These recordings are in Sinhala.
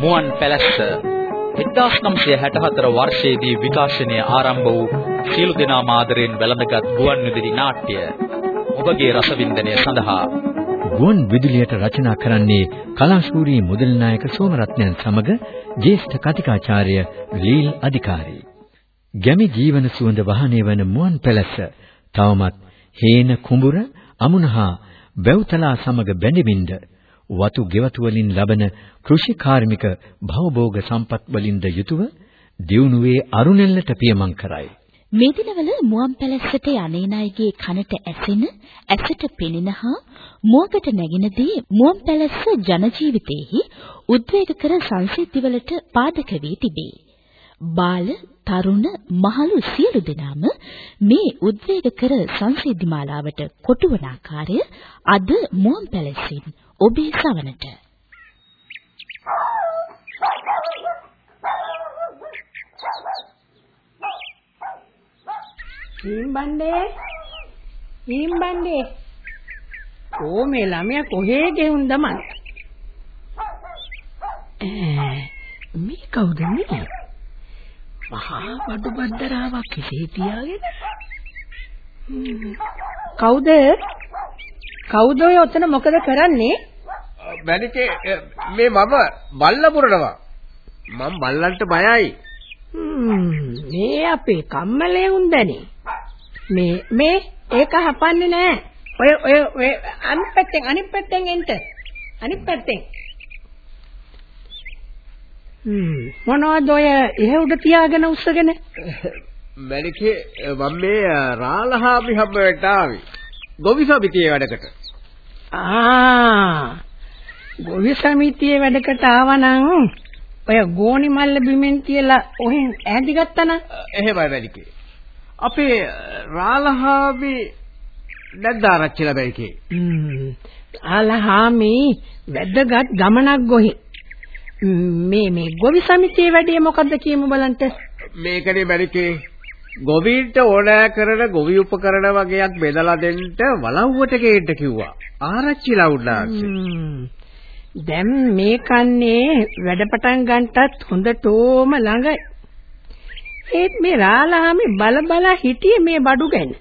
මුවන් පැලැස්ස 1964 වර්ෂයේදී විකාශනය ආරම්භ වූ සියලු දෙනා මාදරෙන් වැළඳගත් ගුවන් විදුලි නාට්‍ය ඔබගේ රසවින්දනය සඳහා ගුවන් විදුලියට රචනා කරන්නේ කලාශූරී මුදල් නායක සෝමරත්නයන් සමග ජ්‍යෙෂ්ඨ කතිකාචාර්ය ලීල් අධිකාරී. ගැමි ජීවන සුවඳ වහනේ වන මුවන් පැලැස්ස තවමත් හේන කුඹුර අමුණහා වැව්තලා සමග බැඳෙමින්ද වතු ගෙවතු වලින් ලබන කෘෂි කාර්මික භවභෝග සම්පත් වලින්ද යුතුව දියුණුවේ අරුණැල්ලට පියමන් කරයි. මේ දිනවල මුවන් පැලැස්සට යන්නේ අයගේ කනට ඇසෙන, ඇසට පෙනෙන හා මුවකට නැගිනදී මුවන් පැලැස්ස ජන ජීවිතයේහි උද්වේගකර සංසිද්ධිවලට පාදක වී තිබේ. බාල, තරුණ, මහලු සියලු දෙනාම මේ උද්වේගකර සංසිද්ධි මාලාවට කොටු වන ආකාරය අද මුවන් පැලැස්සින් ඔබේ සවනට. ඊම්බණ්ඩේ ඊම්බණ්ඩේ ඕ මේ ළමයා කොහේ ගෙවුන්ද මන්? මේ කවුද මේ? මහා බඩු බද්දරාවක් කෙසේ තියාගෙන. කවුද? කවුද ඔය ඔතන මොකද කරන්නේ? මැනිකේ මේ මම බල්ල පුරනවා මම බල්ලන්ට බයයි. මේ අපේ කම්මලේ උන්දනේ. මේ මේ ඒක හපන්නේ නෑ. ඔය ඔය ඔය අනිත් පැත්තෙන් අනිත් පැත්තෙන් එන්න. අනිත් පැත්තෙන්. මොනවද ඔය එහෙ උඩ තියාගෙන උස්සගෙන? මැනිකේ මම මේ රාලහාමි හම්බෙට ආවේ. ගොවි සමිතියේ වැඩකට. ආ ගොවි සමිතියේ වැඩකට ආවනම් ඔය ගෝනි මල්ල බිමෙන් තියලා ඔහෙන් ඈඳි ගත්තා නම් එහෙමයි වැඩිකේ. අපේ රාලහාමි නැද්ද ආරච්චිලා බැරිකේ. හ්ම්. රාලහාමි වැදගත් ගමනක් ගොහි. මේ මේ ගොවි සමිතියේ වැඩේ මොකද්ද කියමු බලන්න. මේකනේ බැරිකේ. ගොවීන්ට ඕනෑ කරන ගොවි උපකරණ වගේක් බෙදලා දෙන්න වලව්වට ගේන්න කිව්වා. ආරච්චිලා උන්නාන්සේ. දැන් මේ කන්නේ වැඩ පටන් ගන්නටත් හොඳටම ළඟයි. ඒත් මේ රාලාමි බල බල හිටියේ මේ බඩු ගැන.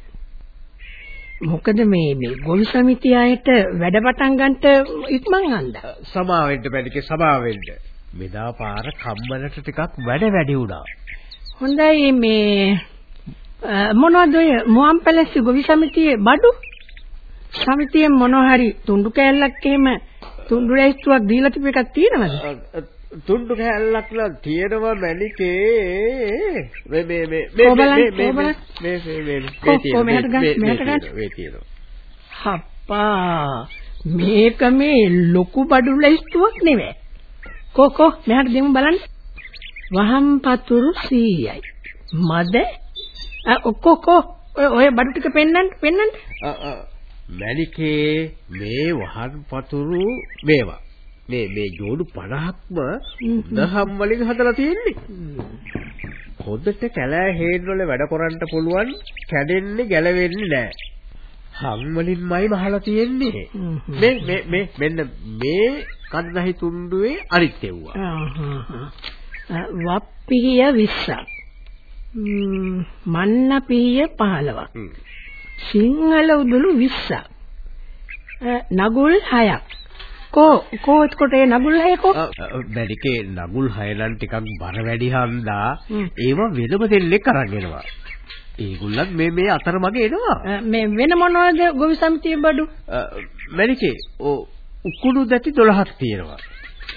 මොකද මේ මේ ගොවි සමිතිය අයට වැඩ පටන් ගන්නට ඉක්මන් හන්දා. සමාවෙන්න බැරිකේ සමාවෙන්න. මෙදා පාර කම්මලට ටිකක් වැඩ වැඩි වුණා. හොඳයි මේ මොනවද ඔය මුවන් පැලැස්ස ගොවි සමිතියේ බඩු? සමිතියෙන් මොනවා හරි තුඬු කෑල්ලක් එහෙම තුන්ඩු ලැයිස්තුවක් දීලා තිබු එකක් තියෙනවද? තුන්ඩු කැල්ලක් නම් තියෙනවා මැනිකේ මේ මේ මේ මේ මේ මේ මේ මේ මේ මේ. හප්පා මේක මේ ලොකු බඩු ලැයිස්තුවක් නෙවෙයි. කො කො මෙහෙට දෙමු බලන්න. වහම් පතුරු 100යි. මද ඔක්කො කො ඔය බඩු ටික පෙන්නන්න පෙන්නන්න. මැනිකේ මේ වහන් පතුරු මේවා මේ මේ ජෝඩු 50ක්ම දහම් වලින් හදලා තියෙන්නේ. හොදට කැලෑ හේන් වල වැඩ කරන්න පුළුවන් කැඩෙන්නේ ගැලවෙන්නේ නැහැ. හම් වලින්මයි මහලා තියෙන්නේ. මේ මේ මේ මෙන්න මේ කන්දහි තුණ්ඩුවේ අනිත් එව්වා. වප්පිහිය 20ක්. මන්න පිහිය 15ක්. සිංහල උදළු 20ක්. නගුල් 6ක්. කෝ කෝ එතකොට ඒ නගුල් හය කෝ බැරිකේ නගුල් හය නම් ටිකක් බර වැඩි හන්දා ඒව වෙනම දෙල්ලෙක් අරන් එනවා ඒගොල්ලන් මේ මේ අතරමඟ එනවා මේ වෙන මොනවද ගොවි සමිතිය බඩු බැරිකේ ඔ උකුණු දැටි 12ක් තියෙනවා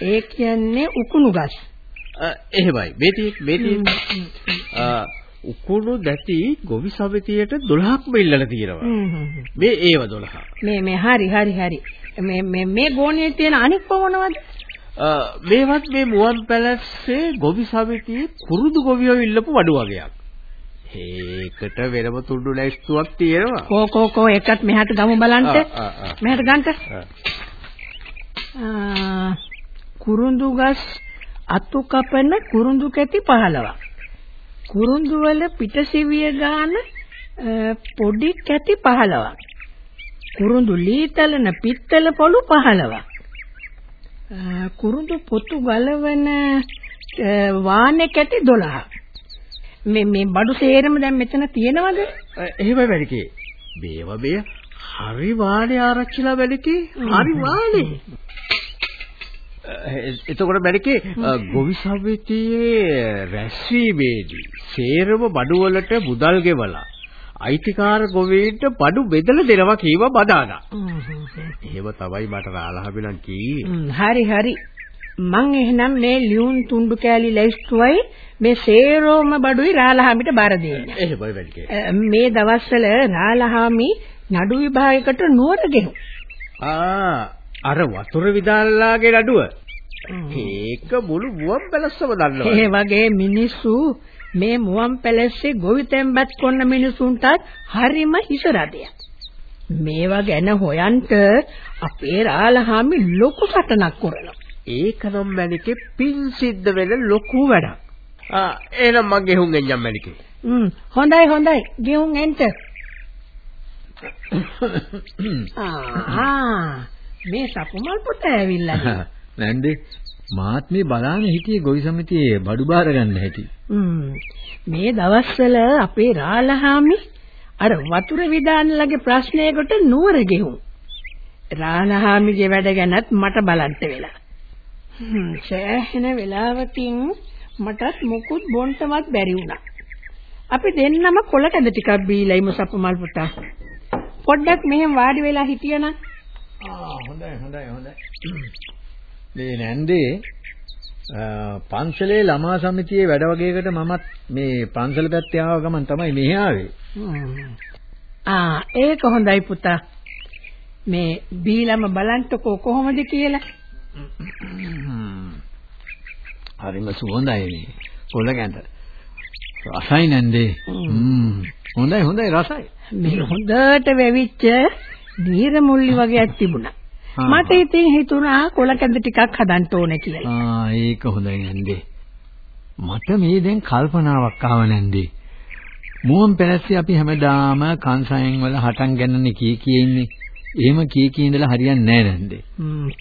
ඒ කියන්නේ උකුණු ගස්. එහෙමයි. මේ තියෙන්නේ මේ තියෙන්නේ උකුණු දැටි ගොවි සමිතියට 12ක්ම ඉල්ලලා තියෙනවා. මේ ඒව 12 මේ මේ හරි හරි හරි. මේ මේ මේ ගෝණයේ තියෙන අනික් මොනවද? මේවත් මේ මුවන් පැලස්සේ ගොවි සමිතියේ කුරුදු ගොවියෝ ඉල්ලපු වඩු වගේක්. ඒකට වෙනම තුඩු ලැස්තුවක් තියෙනවා. කෝ කෝ කෝ එකත් මෙහාට ගමු බලන්න. මෙහාට ගන්නට. කුරුඳු ගස් අතු කපන කුරුඳු කැටි 15ක්. කුරුඳු වල පිටසිවිය ගාන පොඩි කැටි 15ක්. කුරුඳු ලීතලන පිත්තල පොළු 15ක්. කුරුඳු පොතු ගලවන වාහනේ කැටි 12. මේ මේ බඩු සේරම දැන් මෙතන තියෙනවද? එහෙමයි වැඩිකේ. මේව මේ හරි වාණේ ආරච්චිලා වැඩිකේ. හරි වාණේ. එතකොට බැරිකේ ගොවි සමිතියේ රැස්වීමේදී සේරම බඩුවලට මුදල් ගෙවලා අයිතිකාර ගොවීන්ට බඩු බෙදලා දෙනවා කීව බදාගා. එහෙම තමයි මට රාලහබිලන් කීවේ. හරි හරි. මං එහෙනම් මේ ලියුම් තුන්ඩු කෑලි ලැයිස්තුවයි මේ සේරෝම බඩුයි රාලහාමිට බාර දෙන්නේ. එහෙමයි වැඩිකේ. මේ දවස්වල රාලහාමි නඩු විභාගයකට නුවර ගෙනු. ආ අර වතුර විදාලාගේ නඩුව. ඒක මුළු මුවන් පැලස්සම දන්නවා. ඒ වගේ මිනිස්සු මේ මුවන් පැලස්සේ ගොවිතැන්පත් කරන මිනිසුන්ටත් හරිම හිස රදයක්. මේවා ගැන හොයන්ට අපේ රාලහාමි ලොකු සටනක් කරනවා. ඒක නම් මැනිකේ පින් සිද්ධ වෙන ලොකු වැඩක්. ආ එහෙනම් මං ගෙහුම් එන්නම් මැනිකේ. හ්ම් හොඳයි හොඳයි ගෙහුම් එන්ට. ආ මේ සපුමල් පුත ඇවිල්ලා. නැන්දේ මාත් මේ බලාන හිටියේ ගොවි සමිතියේ බඩු බාර ගන්න හැටි. මේ දවස්වල අපේ රාලහාමි අර වතුර විදානලගේ ප්‍රශ්නයකට නුවර ගෙහුම්. රාලහාමිගේ වැඩ ගැනත් මට බලන්න වෙලා. සෑහෙන වෙලාවකින් මටත් මොකුත් බොන්නවත් බැරි වුණා. අපි දෙන්නම කොළ කැඳ ටිකක් බීලා ඉමු සප්පමල් පුතා. පොඩ්ඩක් මෙහෙම වාඩි වෙලා හිටියනම්. ආ හොඳයි හොඳයි හොඳයි. මේ නැන්දේ පන්සලේ ළමා සමිතියේ වැඩ වගේකට මමත් මේ පන්සල පැත්තේ ආව ගමන් තමයි මෙහි ආවේ. ආ ඒක හොඳයි පුතා. මේ බීලම බලන්ටකෝ කොහොමද කියලා. හරිම සුවඳයි මේ පොළ ගැඳ. රසයි නැන්දේ. හොඳයි හොඳයි රසයි. මේ හොඳට වෙවිච්ච නීර මුල්ලි වගේක් තිබුණා. මට ඉතින් හිතුණා කොළ කැඳ ටිකක් හදන්න ඕනේ කියලා. ආ ඒක හොඳයි නැන්දේ. මට මේ දැන් කල්පනාවක් ආව නැන්දේ. මුවන් පැලස්සේ අපි හැමදාම කංසයන් වල හටන් ගන්නනේ කී කී ඉන්නේ. එහෙම කී කී ඉඳලා හරියන්නේ නැහැ නැන්දේ.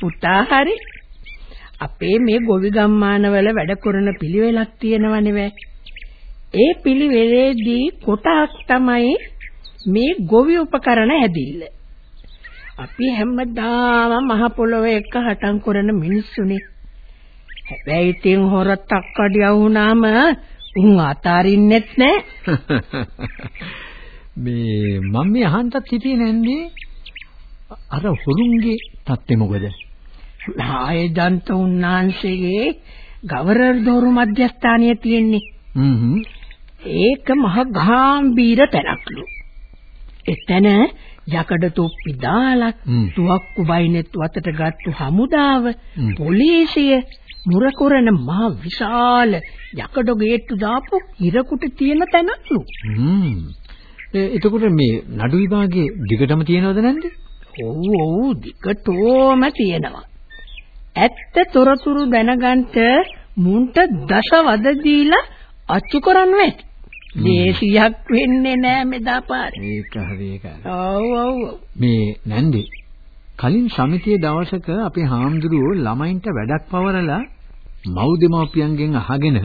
පුතා හරි. අපේ මේ ගොවි ගම්මානවල වැඩ කරන පිළිවෙලක් තියෙනවනේ වේ. ඒ පිළිවෙලේදී කොටක් තමයි මේ ගොවි උපකරණ හැදිල්ල. අපි හැමදාම මහ පොළොවේ එක හටන් කරන මිනිස්සුනේ. හැබැයි ඉතින් හොරතක් කඩියා වුණාම උන් අතාරින්නෙත් නෑ. මේ මම මේ අහන්තත් හිටියේ නැන්දේ අර හොරුන්ගේ තත්ත්වෙ මොකද? නායදන්ත උන්නාන්සේගේ ගවරර් දෝරු මධ්‍යස්ථානය තියෙන්නේ. හ්ම් ඒක මහ ගාම්භීර තැනක්ලු. එතන යකඩ තොප්පි දාලා තුවක්කු බයිනෙත් වතට ගත්තු හමුදාව පොලිසිය මුරකොරන මහ විශාල යකඩ ගේට්ටු දාපු හිරකුට තියෙන තැනක්ලු. හ්ම්. එතකොට මේ නඩු විභාගේ දිගටම තියෙනවද නැන්ද? ඔව් ඔව් දිගටම තියෙනවා. ඇත්ත තොරතුරු දැනගන්න මුන්ට දශවද දීලා අච්චු කරන්න වෙයි. දේශියක් වෙන්නේ නෑ මෙදා පාරේ. ඒක හරි ඒක. ඔව් ඔව්. මේ නැන්දේ කලින් සමිතියේ දවසක අපේ හාමුදුරුවෝ ළමයින්ට වැඩක් පවරලා මව් දෙමව්පියන්ගෙන් අහගෙන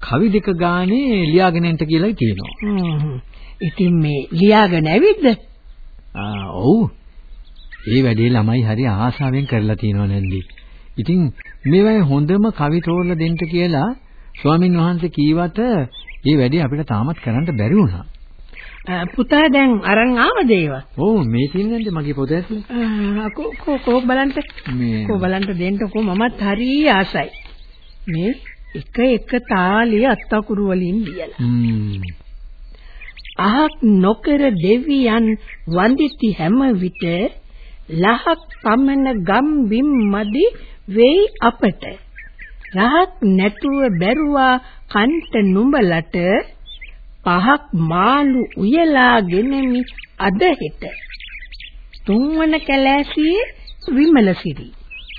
කවි දෙක ගානේ ලියාගෙන එන්න කියලා කියනවා. ඉතින් මේ ලියාගෙන ඇවිද්ද? ආ ඔව්. ඒ වැඩේ ළමයි හරි ආසාවෙන් කරලා තියෙනවා නැන්දි. ඉතින් මේවයි හොඳම කවි තෝරලා දෙන්න කියලා ස්වාමින් වහන්සේ කීවට මේ වැඩේ අපිට තාමත් කරන්න බැරි වුණා. පුතා දැන් අරන් ආවද ඒවා? ඔව් මේ තින්නන්නේ මගේ පොත ඇතුලේ. කෝ කෝ බලන්න. මේ කෝ බලන්න දෙන්නකෝ මමත් හරි ආසයි. මේ එක එක තාලිය අත්තකුරු වලින් ලියලා. අහක් නොකර දෙවියන් වඳිති හැම විට ලහක් පමණ ගම් බිම් මදි වෙයි අපට. රහක් නැතුව බැරුවා කන්ට නුඹලට පහක් මාළු උයලා ගෙනෙමි අද හෙට. තුන්වන කැලෑසියේ විමලසිරි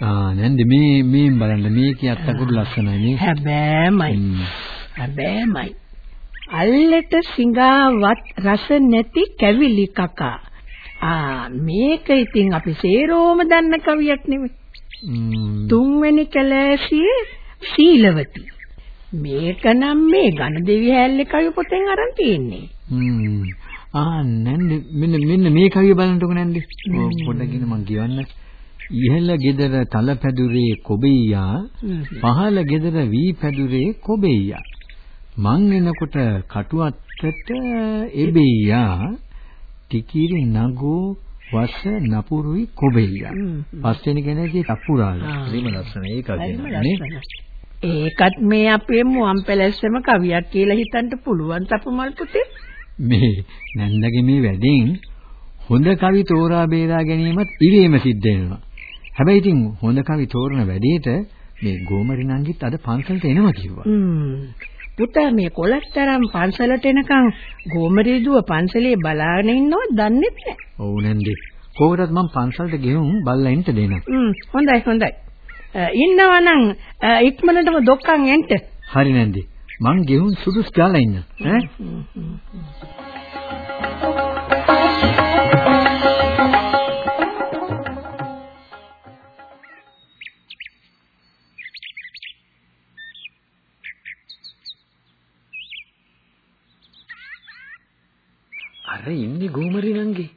ආ නැන්ද මේ මේ බලන්න මේකේ අත්තකුරු ලස්සනයි නේ හැබෑමයි. හැබෑමයි. අල්ලට සිඟාවත් රස නැති කැවිලි කකා. ආ මේක ඉතින් අපි සේරෝම දන්න කවියක් නෙමෙයි. තුන්වෙනි කැලෑසියේ සීලවති. මේක නම් මේ ඝනදෙවි හැල්ලේ කවි පොතෙන් අරන් තියෙන්නේ. ම්ම්. ආ නැන්ද මෙන්න මෙන්න මේ කවිය බලන්නකො නැන්ද. පොඩ්ඩකින් මං කියවන්න. ඉහළ ගෙදර තලපැදුරේ කොබෙයියා පහළ ගෙදර වී පැදුරේ කොබෙයියා මං එනකොට කටුවත්තට එබෙයියා ටිකිරි නගෝ වස නපුරුයි කොබෙයියා පස්වෙනි කෙනෙක්ගේ තපුරාලා ආ. හරිම ලස්සන ඒක කියන්නේ ලස්සන. ඒකත් මේ අපේ මුවන් පැලැස්සම කවියක් කියලා හිතන්න පුළුවන් තපමල් පුතේ. මේ නැන්දගේ මේ වැඩෙන් හොඳ කවි තෝරා බේරා ගැනීමත් ඉරේම සිද්ධ වෙනවා. හැබැයි ඉතින් හොඳ කවි තෝරන වැඩේට මේ ගෝමරි නංගිත් අද පන්සලට එනවා කිව්වා. පුතා මේ කොලස්තරම් පන්සලට එනකන් ගෝමරී දුව පන්සලේ බලාගෙන ඉන්නවද දන්නේ නැහැ. ඔව් නැන්දේ. කොහොමදත් මම පන්සලට ගෙහුම් බල්ලා එන්න දෙන්න. හොඳයි හොඳයි. අ, ඉන්නවනම් අ, ඉක්මනටම දොක්කන් එන්න. හරි නැන්දේ. මං ගෙහුම් සුදුස් ගාලා ඉන්න. ඈ අර ඉන්නේ ගෝමරි නංගි.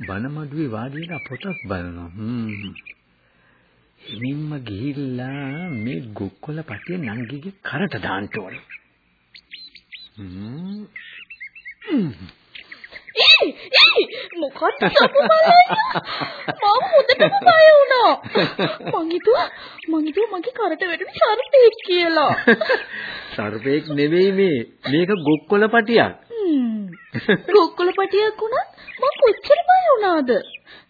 බනමඩුවේ වාඩි වෙලා පොතක් බලනවා. හ්ම්. හිමින්ම ගිහිල්ලා මේ ගොක්කොල පටිය නංගිගේ කරට දාන්න ඕනේ. හ්ම්. ඒ ඒ මොකක්ද සපුමලේ මම හොඳටම බය වුණා මං හිතුවා මං හිතුවා මගේ කරට වැටුනේ සර්පෙක් කියලා සර්පෙක් නෙවෙයි මේ. මේක ගොක්කොල පටියක්. හ්ම් කොක්කොල පටියක් වුණත් මං කොච්චර බය වුණාද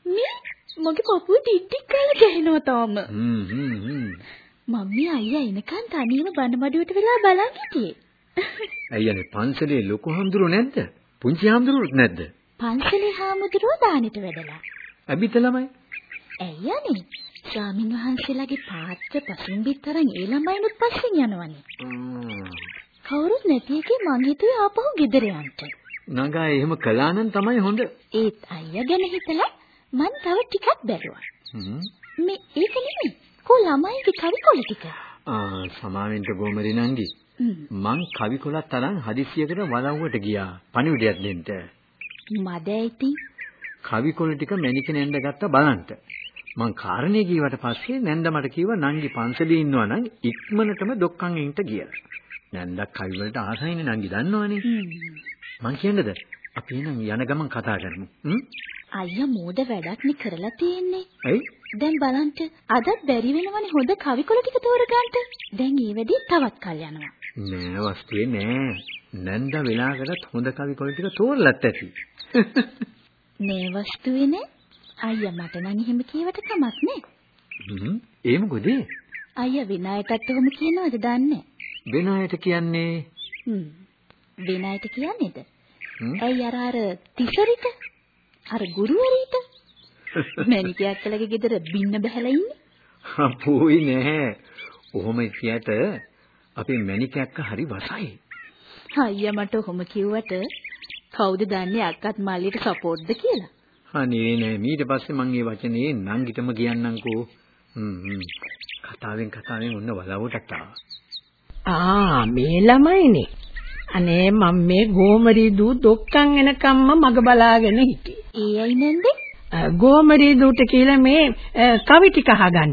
මේ මගේ පපුව ටික් කරලා ගහනවා තාම හ්ම් හ්ම් හ්ම්. මම්මි අයියා එනකන් තනියම බන මඩුවට වෙලා බලන් හිටියේ අයියනේ පන්සලේ ලොකු හාමුදුරුවෝ නැද්ද? පුංචි හාමුදුරුවෝත් නැද්ද? පන්සලේ හාමුදුරුවෝ දානෙට වැඩලා අබිත ළමයි. ඇයියනේ ස්වාමින් වහන්සේලාගේ පාත්‍ර පසින්බිත් තරම් ඒ ළමයිනුත් පස්සෙන් යනවනේ කවුරුත් නැති එකේ මං හිතුවේ ආපහු ගෙදර යන්න. නගා එහෙම කළා නම් තමයි හොඳ. ඒත් අයියා ගැන හිතලා මං තව ටිකක් බැලුවා. මේ ඒක නෙමෙයි. කො ළමයිගේ කවිකොල ටික. ආ සමාවෙන්ට ගෝමරි නංගි. මං කවි කොලත් තරම් හදිසියකට වලව්වට ගියා. පණිවිඩයක් දෙන්න. මද ඇති. කවි කොල ටික මැනික නැන්ද ගත්තා බලන්න. මං කාරණේ ගියවට පස්සේ නැන්ද මට කිව්වා නංගි පන්සලේ ඉන්නවා නම් ඉක්මනටම දොක්කන් එන්න කියලා. නැන්දක් කවි වලට ආසයිනේ නංගි දන්නවනේ. මං කියන්නද? අපි නම් යන ගමන් කතා කරමු. හ්ම්? අයියා මෝඩ වැඩක් නේ කරලා තියෙන්නේ. ඇයි? දැන් බලන්න අදත් බැරි වෙනවනේ හොඳ කවිකොල ටික තෝරගන්න. දැන් ඒ වැඩි තවත් කල් යනවා. නෑ වස්තුවේ නෑ. නැන්ද වෙලාකටත් හොඳ කවි කොල ටික තෝරලත් ඇති. මේ වස්තුවේ නේ අයියා මට නම් එහෙම කියවට කමක් නේ. හ්ම්. ඒ මොකද? අයියා විනායටත් එහෙම කියනවද දන්නේ වෙන අයට කියන්නේ හ්ම්. විනායට කියන්නේද? ඇයි අර අර තිසරිට? අර ගුරුවරීට? මැනිකයක් කලගේ ගෙදර බින්න බහැලා ඉන්නේ? අපෝයි නෑ. ඔහොම කියට අපේ මැනිකැක්ක හරි වසයි. අයියා මට ඔහොම කිව්වට කවුද දන්නේ අක්කත් මල්ලියට සපෝට්ද කියලා? අනේ නෑ ඊට පස්සේ මං ඒ වචනේ නංගිටම කියන්නම්කෝ. හ්ම් හ්ම්. කතාවෙන් කතාවෙන් ඔන්න වලවටත් ආවා. ආ මේ ළමයිනේ. අනේ මම මේ ගෝමරී දූ දොක්කන් එනකම්ම මග බලාගෙන හිටියේ. ඒ අයි නැන්ද? ගෝමරී දූට කියලා මේ කවි ටික අහගන්න.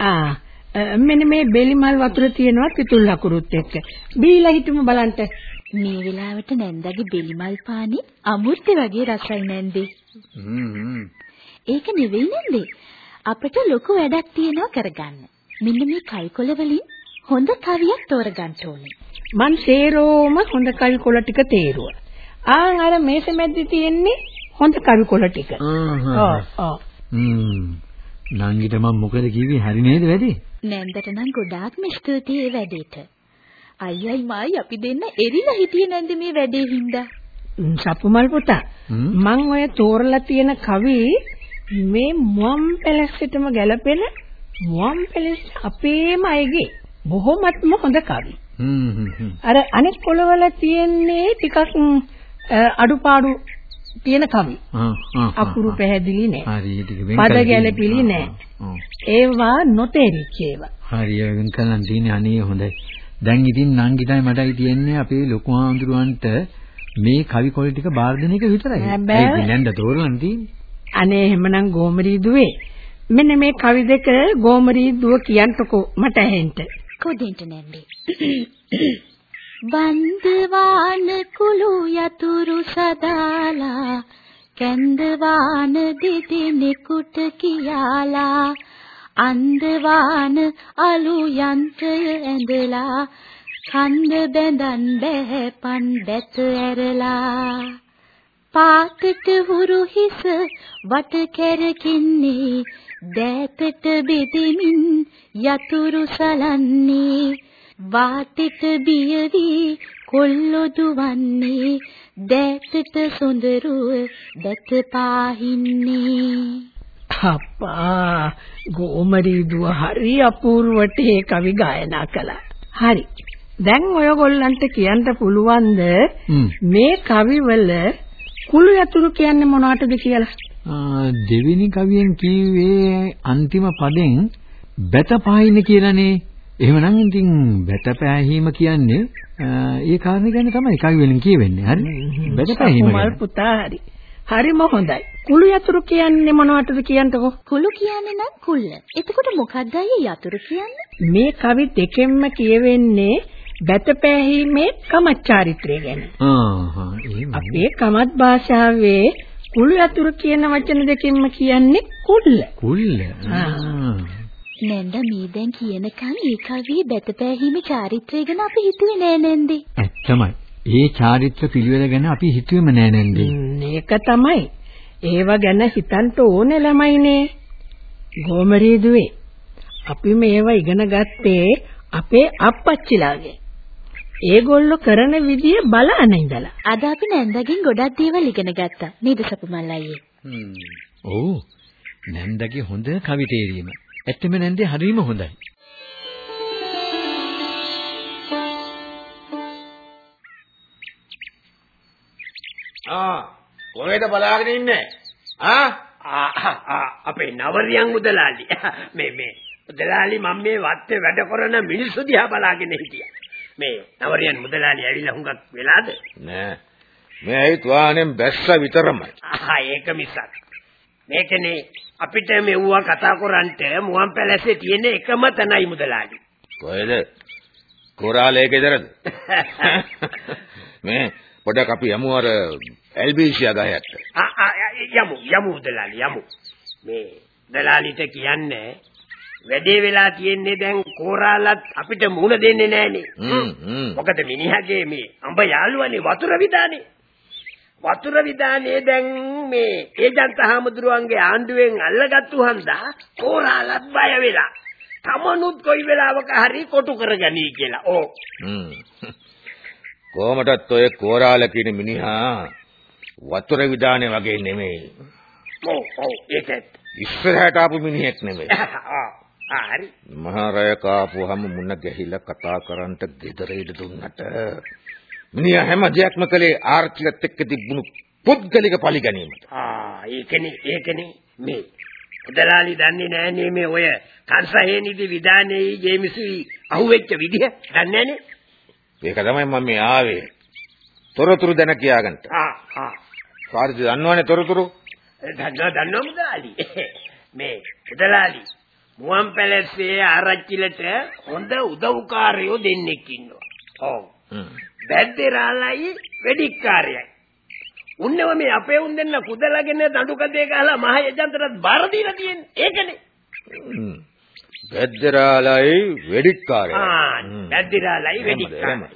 ආ මෙන්න මේ බෙලිමල් වතුර තියෙනවා පිටුල් ලකුරුත් එක්ක. බීලා හිටමු බලන්න. මේ වෙලාවට නැන්දගේ බෙලිමල් පානේ අමුත්ති වගේ රසයි නැන්දේ. හ්ම් හ්ම්. ඒක නෙවෙයි නැන්දේ. අපිට ලොකු වැඩක් තියෙනවා කරගන්න. මෙන්න මේ කයිකොල වලින් හොඳ කවියක් තෝරගන්න ඕනේ. මං සේරෝම හොඳ කවි කොළ ටික තේරුවා. ආන් අර මේසෙ මැද්දේ තියෙන්නේ හොඳ කවි කොළ ටික. ආහා. ඔව් ඔව්. හ්ම්. නංගිට මම මොකද කිව්වේ හරි නේද වැඩේ? නැන්දට නම් ගොඩාක්ම ස්තුතියි ඒ වැඩේට. අයියයි මායි අපි දෙන්න එරිලා හිටියේ නැන්ද මේ වැඩේ හින්දා. සපුමල් පුතා? මං ඔය තෝරලා තියෙන කවි මේ මුවන් පැලැස්සටම ගැලපෙන මුවන් පැලැස්ස අපේම අයගේ බොහොමත්ම හොඳ කවි. අර අනෙක් කොළවල තියෙන්නේ ටිකක් අඩුපාඩු තියෙන කවි. අකුරු පැහැදිලි නෑ. හරි ටික වෙන් පද කරලා ගැළපිලි තියෙනවා. නෑ. ඒවා නොතේරිච්ච ඒවා. හරි වෙන් කලන් තියෙන්නේ අනේ හොඳයි. දැන් ඉතින් නංගිටයි මටයි තියෙන්නේ අපේ ලොකු ආඳුරවන්ට මේ කවි කොළ ටික බාර දෙන එක විතරයි. ඒ දිනන්න තෝරන්න තියෙන්නේ. අනේ එහෙමනම් ගෝමරී දුවේ. මෙන්න මේ කවි දෙක ගෝමරී දුව කියන්ටකෝ මට ඇහෙන්න. කොදෙන්ට නැන්නේ බන්දවාන කුළු යතුරු සදාලා කැන්දවාන දෙදෙනෙකුට කියාලා අන්දවාන අලු යන්ත්‍රය ඇඳලා කන්ද බැඳන් බැහැ පන් බැත ඇරලා. පාතට හුරු හිස වට කැරකින්නේ දෑතට බෙදෙමින් යතුරු සලන්නේ වාතෙට බිය වී කොල්ලොදු වන්නේ දෑතට සොඳරුව දැත පාහින්නේ අප්පා ගෝමරී දුව හරි අපූර්වට ඒ කවි ගායනා කළා. හරි. දැන් ඔයගොල්ලන්ට කියන්න පුළුවන්ද. මේ කවිවල කුළු යතුරු කියන්නේ මොනවටද කියලා? ආ, දෙවෙනි කවියෙන් කිව්වේ අන්තිම පදෙන් බැත පාහින කියලානේ. එහෙමනම් ඉතින් බැත පෑහීම කියන්නේ ආ, ඒ කාරණේ ගැන තමයි කවි වලින් කියවෙන්නේ. හරි? බැත පෑහීම ගැන. පුතා හරි. හරිම හොඳයි. කුළු යතුරු කියන්නේ මොනවටද කියන්නකෝ? කුළු කියන්නේ නම් කුල්ල. එතකොට මොකක්ද අයියේ යතුරු කියන්නේ? මේ කවි දෙකෙන්ම කියවෙන්නේ බැතපෑහීමේ කමච්චාරිත්‍රය ගැන. ආහා එහෙමයි. අපේ කමත් භාෂාවේ කුළු යතුරු කියන වචන දෙකෙන්ම කියන්නේ කුල්ල. කුල්ල. නැන්ද මේ දැන් කියනකම් ඒ කවියේ බැතපෑහීමේ චාරිත්‍රය ගැන අපි හිතුවේ නෑ නේන්දේ. ඇත්තමයි. ඒ චාරිත්‍ර පිළිවෙල ගැන අපි හිතුවේම නෑ නේද? ම්, ඒක තමයි. ඒව ගැන හිතන්න ඕනේ ළමයිනේ. ගෝමරී දුවේ. අපි මේව ඉගෙන ගත්තේ අපේ අප්පච්චිලාගෙන්. ඒගොල්ලෝ කරන විදිය බලන ඉඳලා. අද අපි නැන්දගෙන් ගොඩක් දේවල් ඉගෙන ගත්තා. නේද සපුමල් අයියේ? ඔව්. නැන්දගේ හොඳ කවි තේරීම. ඇත්තම නැන්දේ හරිම හොඳයි. ආ කොහෙද බලාගෙන ඉන්නේ? ආ අපේ නවරියන් මුදලාලි මේ මේ මුදලාලි මම මේ වත්තේ වැඩ කරන මිනිස්සු දිහා බලාගෙන හිටියා මේ නවරියන් මුදලාලි ඇවිල්ලා හුඟක් වෙලාද නෑ. මේ ඇවිත් වාහනේ බැස්ස විතරමයි. ආ ඒක මිසක් මේකනේ අපිට මෙව්වා කතා කරන්ට මුවන් පැලැස්සේ තියෙන එකම තැනයි මුදලාලි කොහෙද? කොරාලේ ගෙදරද? මේ පොඩක් අපි යමු අර එල්බීසියා ගහයට. ආ ආ යමු යමු මුදලාලි යමු මේ මුදලාලිට කියන්නේ වැඩේ වෙලා තියෙන්නේ දැන් කෝරාලත් අපිට මුණ දෙන්නේ නැහනේ. මොකද මිනිහගේ මේ අඹ යාළුවනේ වතුර විදානේ. වතුර විදානේ දැන් මේ ඒජන්ත හාමුදුරුවන්ගේ ආණ්ඩුවෙන් අල්ලගත්තු හන්දා කෝරාලත් බය වෙලා. තමනුත් කොයි වෙලාවක හරි කොටු කරගනී කියලා. ඕ. හ්ම්. කොහමදත් ඔය කෝරාල කියන මිනිහා වතුර විදානේ වගේ නෙමෙයි. ඔව් ඔව් ඒකත්. ඉස්සරහට ආපු මිනිහෙක් නෙමෙයි. හරි. මහා රය කාපුවහම මුණ ගැහිලා කතා කරන්ට ගෙදර ඉඳ දුන්නට මිනිහා හැම දෙයක්ම කළේ ආර්ථිකත් එක්ක තිබුණු පුද්ගලික පරිගැනීමට. ආ ඒකනේ ඒකනේ මේ උදලාලි දන්නේ නෑනේ මේ ඔය කංශහේනිදි විදානේ ජේමිසුයි අහුවෙච්ච විදිහ දන්නේ නෑනේ. ඒක තමයි මම මේ ආවේ. තොරතුරු දැන කියාගන්න. ආ ආ කාර්යද දන්නවනේ තොරතුරු? දන්නවා දන්නවා මුදලාලි. මේ මුදලාලි මුවන් පැලස්සේ ආරච්චිලට හොඳ උදව්කාරයෝ දෙන්නෙක් ඉන්නවා. ඔව්. බැද්දේරාලයි වෙඩික්කාරයයි. උන්නව මේ අපේ උන් දෙන්න කුදලාගෙන දඬු කදේ ගහලා මහ යජන්තරත් බාර දීලා තියෙන්නේ. ඒකනේ. බෙද්දරාලයි වෙඩික්කාරය. ආ බැද්දේරාලයි වෙඩික්කාරය.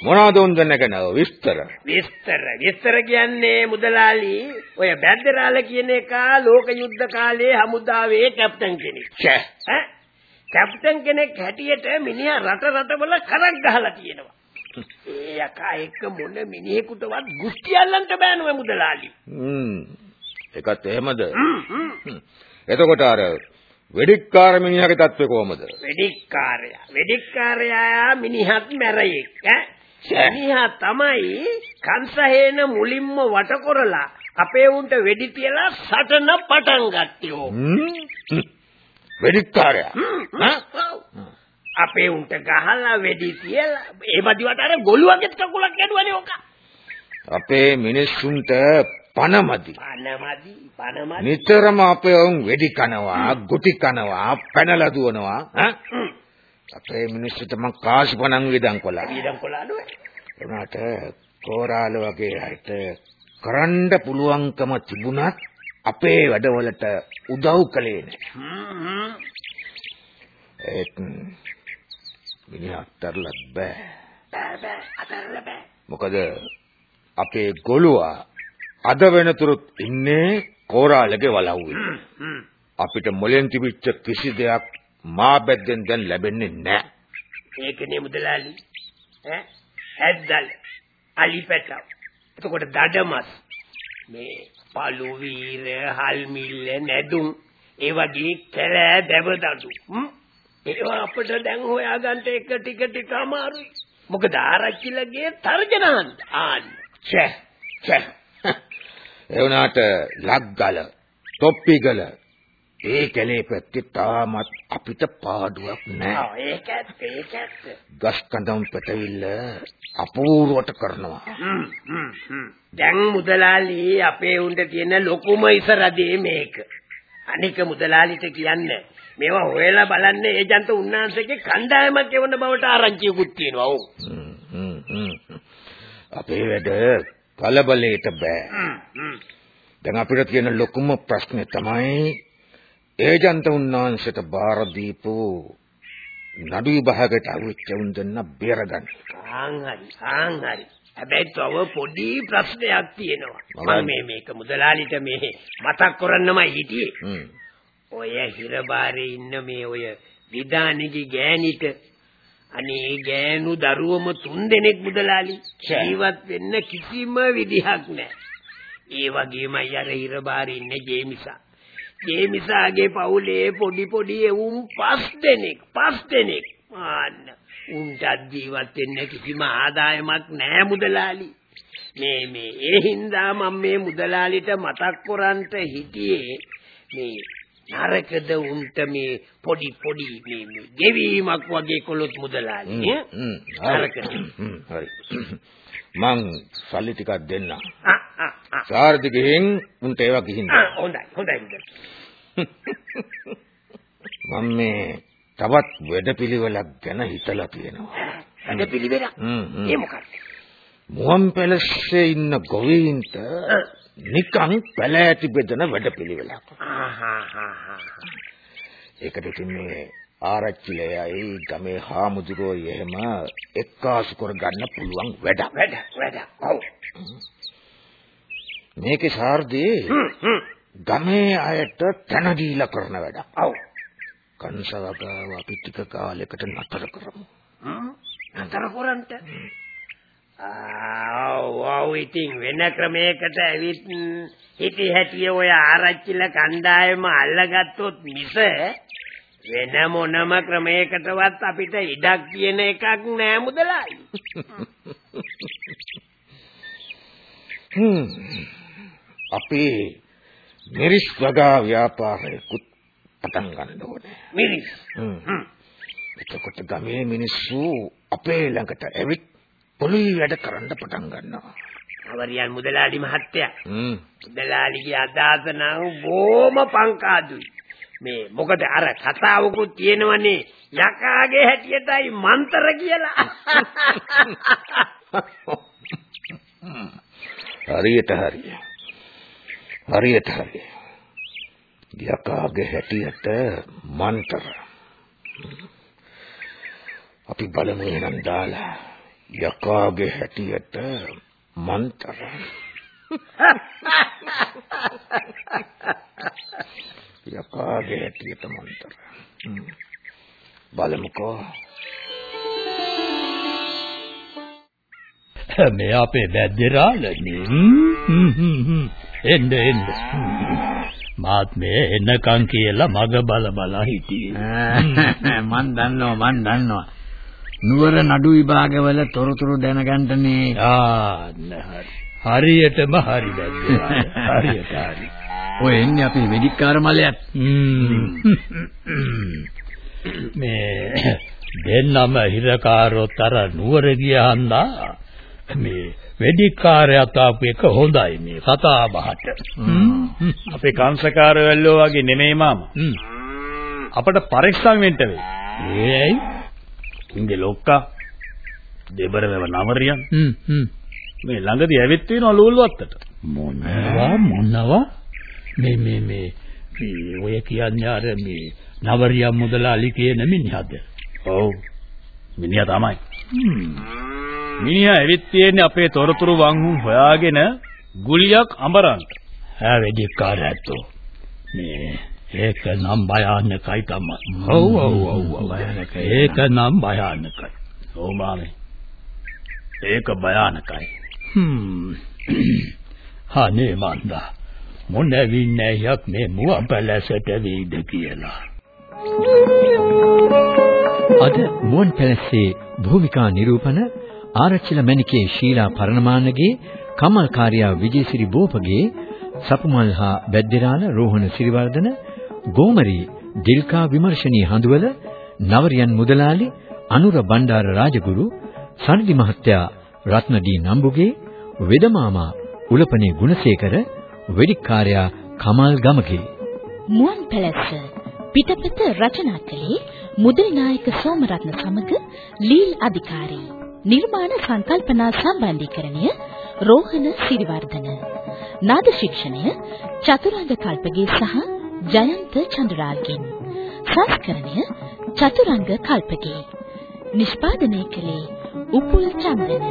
මොනවද උන් දෙන්න ගැන විස්තර? විස්තර විස්තර කියන්නේ මුදලාලි ඔය බැද්දරාල කියන එක ලෝක යුද්ධ කාලේ හමුදාවේ කැප්ටන් කෙනෙක්. ඈ කැප්ටන් කෙනෙක් හැටියට මිනිහා රට රටවල කරක් ගහලා තියෙනවා. ඒ යකා එක්ක මොන මිනිහෙකුටවත් ගුස්ති අල්ලන්න බෑනව මුදලාලි. හ්ම්. ඒකත් එහෙමද? හ්ම් හ්ම්. හ්ම්. එතකොට අර වෙඩික්කාර මිනිහාගේ තත්ත්වය කොහමද? වෙඩික්කාරයා වෙඩික්කාරයා මිනිහත් මැරෙක් ඈ මිනිහා තමයි කංශහේන මුලින්ම වට කරලා අපේ උන්ට වෙඩි තියලා සටන පටන් ගත්තේ. වෙඩික්කාරයා. අපේ උන්ට ගහලා වෙඩි තියලා ඒ බදිවට අර ගොළුවගෙත් කකුලක් කැඩුවනේ ඔක. අපේ මිනිස්සුන්ට පනමදි. පනමදි පනමදි. නිතරම අපේ උන් වෙඩි කනවා, ගුටි කනවා, පැනලා දුවනවා. අපේ මිනිස්සුන්ට මං කාසි පණන් විදන් කළා. ඊඩම් කොලාඩුවේ. එනකට කෝරාල වගේ අයට කරන්න පුළුවන්කම තිබුණත් අපේ වැඩවලට උදව් කළේ නැහැ. ඒත් මිනිහා අත්තරලත් බෑ. බෑ බෑ අතරලා බෑ. මොකද අපේ ගොළුවා අද වෙනතුරුත් ඉන්නේ කෝරාලගේ වලව්වේ. අපිට මොලෙන් තිබිච්ච කිසි දෙයක් මා බැද්දෙන් දැන් ලැබෙන්නේ නැහැ. ඒකනේ මුදලාලි. ඈ හැද්දල් අලිපැටව. එතකොට දඩමස් මේ පළු වීර හල් මිල්ල නැදුම් ඒ වගේ කැලෑ දැවදඩු. ඒවා අපිට දැන් හොයාගන්න එක ටික ටික අමාරුයි. මොකද ආරච්චිලගේ තර්ජනහන් ආන්න. ඡේ ඡේ. ඒ වුණාට ලග්ගල, තොප්පිගල ඒ කැලේ පැත්තේ තාමත් අපිට පාඩුවක් නැහැ. ආ ඒක ඇත්ත ඒක ඇත්ත. ගස් කඳම් පැටවිල්ල අපූර්වට කරනවා. හ්ම් හ්ම් හ්ම්. දැන් මුදලාලි අපේ උන්ට තියෙන ලොකුම ඉසරදේ මේක. අනික මුදලාලිට කියන්නේ මේවා හොයලා බලන්න ඒජන්ත උන්නාන්සේගේ කණ්ඩායමක් එවන බවට ආරංචියකුත් තියෙනවා. ඔව්. අපේ වැඩ කලබලයට බෑ. දැන් අපිට තියෙන ලොකුම ප්‍රශ්නේ තමයි ඒජන්ත උන්නාන්සේට බාර දීපු නඩු විභාගයට අවිච්ච උන් දෙන්න බේරගන්න. ආන් හරි ආන් හරි. හැබැයි තව පොඩි ප්‍රශ්නයක් තියෙනවා. මම මේ මේක මුදලාලිට මේ මතක් කරන්නමයි හිටියේ. ඔය හිරබාරේ ඉන්න මේ ඔය විදානිගේ ගෑණිට අනේ ගෑනු දරුවම තුන් දෙනෙක් මුදලාලි ජීවත් වෙන්න කිසිම විදිහක් නැහැ. ඒ වගේමයි අර හිරබාරේ ඉන්නේ ජේමිසා. ජේමිසාගේ පවුලේ පොඩි පොඩි එවුන් පස් දෙනෙක් පස් දෙනෙක්. ආන්න උන්ට ජීවත් වෙන්න කිසිම ආදායමක් නැහැ මුදලාලි. මේ මේ ඒ හින්දා මම මේ මුදලාලිට මතක් කරන්ට හිටියේ මේ නරකද උන්ට මේ පොඩි පොඩි මේ ගෙවීමක් වගේ කොළොත් මුදලාලි. නරකද හරි. මං සල්ලි ටිකක් දෙන්න. සාරදි ගිහින් උන්ට ඒවා ගිහින් ආ, හොඳයි හොඳයි. මම මේ තවත් වැඩපිළිවෙලක් ගැන හිතලා තියෙනවා. වැඩ පිළිවෙලක් හ්ම්, හ්ම්. ඒ මොකක්ද මුවන් පැලස්සේ ඉන්න ගොවීන්ට නිකන් පැලෑටි බෙදන වැඩපිළිවෙලක්. ආහා ඒකට ඉතින් මේ ආරච්චිලයයි ගමේ හාමුදුරුවෝ එහෙම එක්කාසු කරගන්න පුළුවන්? වැඩක්. වැඩ වැඩ. ඔව් මේකේ සාර්ධේ ගමේ අයට තන දීලා කරන වැඩක්. ඔව් කංශවගාව අපි ටික කාලයකට නතර කරමු. අතර කරන්ට? ආව් ඉතින් වෙන ක්‍රමයකට ඇවිත් හිටි හැටිය ඔය ආරච්චිල කණ්ඩායම අල්ලගත්තොත් මිස වෙන මොනම ක්‍රමයකටවත් අපිට ඉඩක් කියන එකක් නෑ මුදලායි. අපි මිරිස් වගා ව්‍යාපාරයකුත් පටන් ගන්න ඕනේ. මිරිස්. එතකොට ගමේ මිනිස්සු අපේ ළඟට ඇවිත් පොලිස් වැඩ කරන්න පටන් ගන්නවා. අවරියන් මුදලාලි මහත්තයා හ්ම්. මුදලාලිගේ අදහස නම් බොම පංකාදුයි. මේ මොකද අර කතාවකුත් තියෙනවනේ යකාගේ හැටියටයි මන්තර කියලා. හරියට හරිය. හරියට හරිය. යකාගේ හැටියට මන්තර. අපි බලමු එහෙනම් දාලා යකාගේ හැටියට මන්තර. යකාගේ හැටියට මන්තර. බලමුකෝ. මේ අපේ බැද්දරාලනේ එන්න එන්න මාත් මේ එන්නකන් කියලා මග බල බල හිටියේ මන් දන්නවා මන් දන්නවා. නුවර නඩු විභාගවල තොරතුරු දැනගන්නනේ. හරි හරියටම හරි බැද්දරාල හරියට හරි ඔය එන්නේ අපි වෙදිකාර මලයක්. මේ දෙන්නම හිරකාරොත් අර නුවර ගියහන්දා මේ වෙදිකාරයාත් ආපු එක හොඳයි මේ කතා බහට. අපේ කංශකාරවැල්ලෝ වගේ නෙමෙයි මාමා. අපට පරීක්ෂා වෙන්න වෙයි. ඒයි ඉංගේ ලොක්කා දෙබරවැව නවරියන් මේ ළඟදී ඇවිත් තියෙනවා ලූල්වත්තට. මොනවා මොනවා මේ මේ මේ ඔය කියන්නේ අර මේ නවරියා මුදලාලි කියන මිනිහද ඔව්. මිනිහා තමයි. මිනිහා ඇවිත් තියෙන්නේ අපේ තොරතුරු වංහුන් හොයාගෙන ගුලියක් අඹරන්න. ඈ වෙදිකාරයතෝ මේ ඒක නම් භයානකයි තමයි ඔව් ඔව් ඔව් ඔව්. ඒක නම් භයානකයි ඔව් මාමේ. ඒක භයානකයි. හ්ම් අනේ මන්දා මොන වින්නේයක් මේ මුව පැලසට වේද කියලා. අද මුවන් පැලස්සේ භූමිකා නිරූපණ ආරච්චිල මණිකේ ශීලා පරණමානගේ කමල්කාර්යා විජේසිරි බෝපගේ සපුමල් හා බැද්දේරාල රෝහණ සිරිවර්ධන ගෝමරී දිල්කා විමර්ශනී හඳුවල නවරියන් මුදලාලි අනුර බණ්ඩාර රාජගුරු සනිදි මහත්තයා රත්න ඩී නම්බුගේ වෙදමාමා උලපනේ ගුණසේකර වෙදිකාර්යා කමල් ගමගේ මුවන් පැලැස්ස පිටපත රචනා කළේ මුදල් නායක සෝමරත්න සමග ලීල් අධිකාරී. නිර්මාණ සංකල්පනා සම්බන්ධීකරණය රෝහණ සිරිවර්ධන. නාද ශික්ෂණය චතුරංග කල්පගේ සහ ජයන්ත චන්ද්‍රාල්ගෙන් සංස්කරණය චතුරංග කල්පගේ. නිෂ්පාදනය කළේ උපුල් චන්දන.